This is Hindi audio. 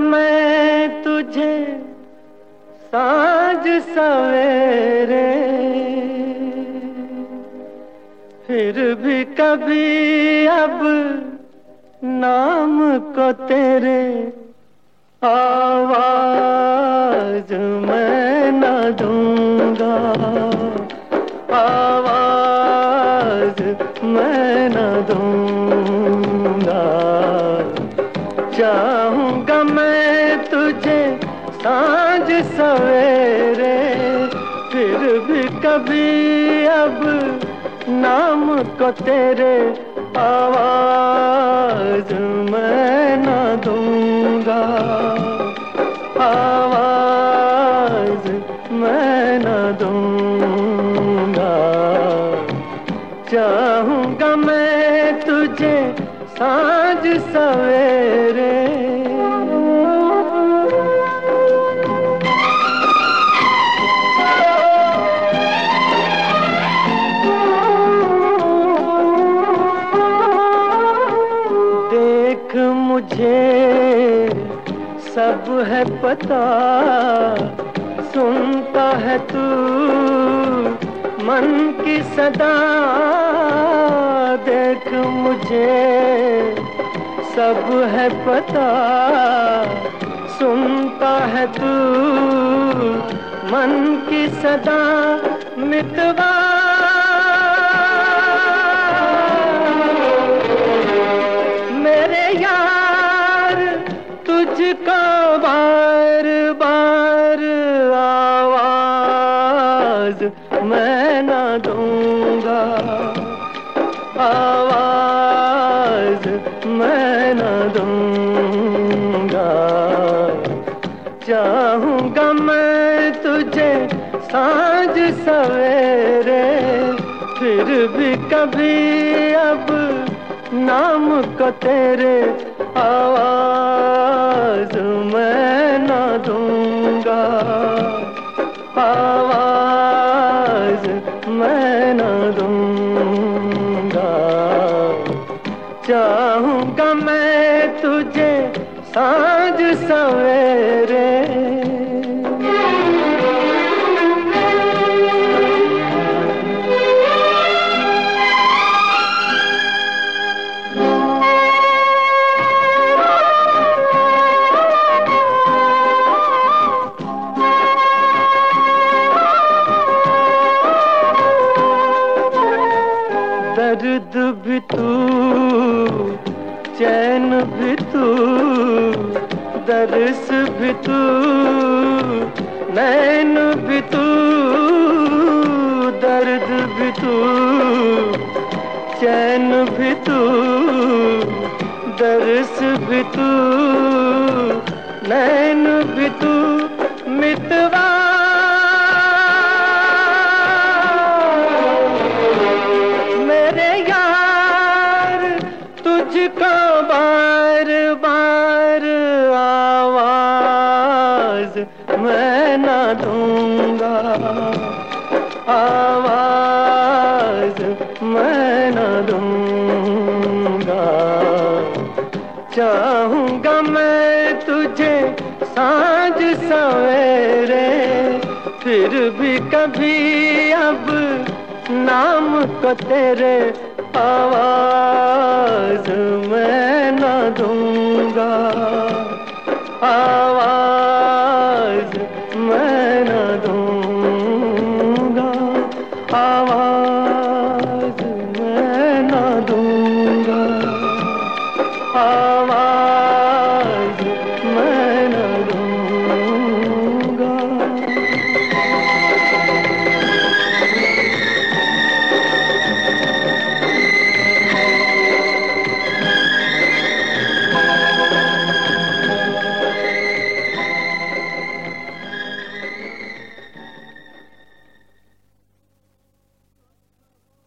मैं तुझे साज सवेरे। फिर भी कभी अब नाम को तेरे आवाज़ मैं चाहूँगा मैं तुझे साँझ सवेरे। फिर भी कभी अब नाम को तेरे आवाज़ मैं ना दूँगा। साँझ सवेरे। देख मुझे, सब है पता। सुनता है तू, मन की सदा। देख मुझे सब है पता। सुनता है तू। मन की सदा मितवा मेरे यार, तुझको बार बार आवाज़ मैं ना दूँगा। आवाज़ मैं न दूँगा। चाहूँगा मैं तुझे साँझ सवेरे, फिर भी कभी अब नाम को तेरे आवाज़ मैं न दूँगा। आवाज़ साँझ सवेरे। दर्द भी तू चैन भी तू, दर्श भी तू, नैन भी तू, दर्द भी तू, चैन भी तू, दर्श भी तू, नैन मैं न दूँगा। आवाज़ मैं न दूँगा। चाहूँगा मैं तुझे साँझ सवेरे, फिर भी कभी अब नाम को तेरे आवाज़ मैं न दूँगा। आवाज़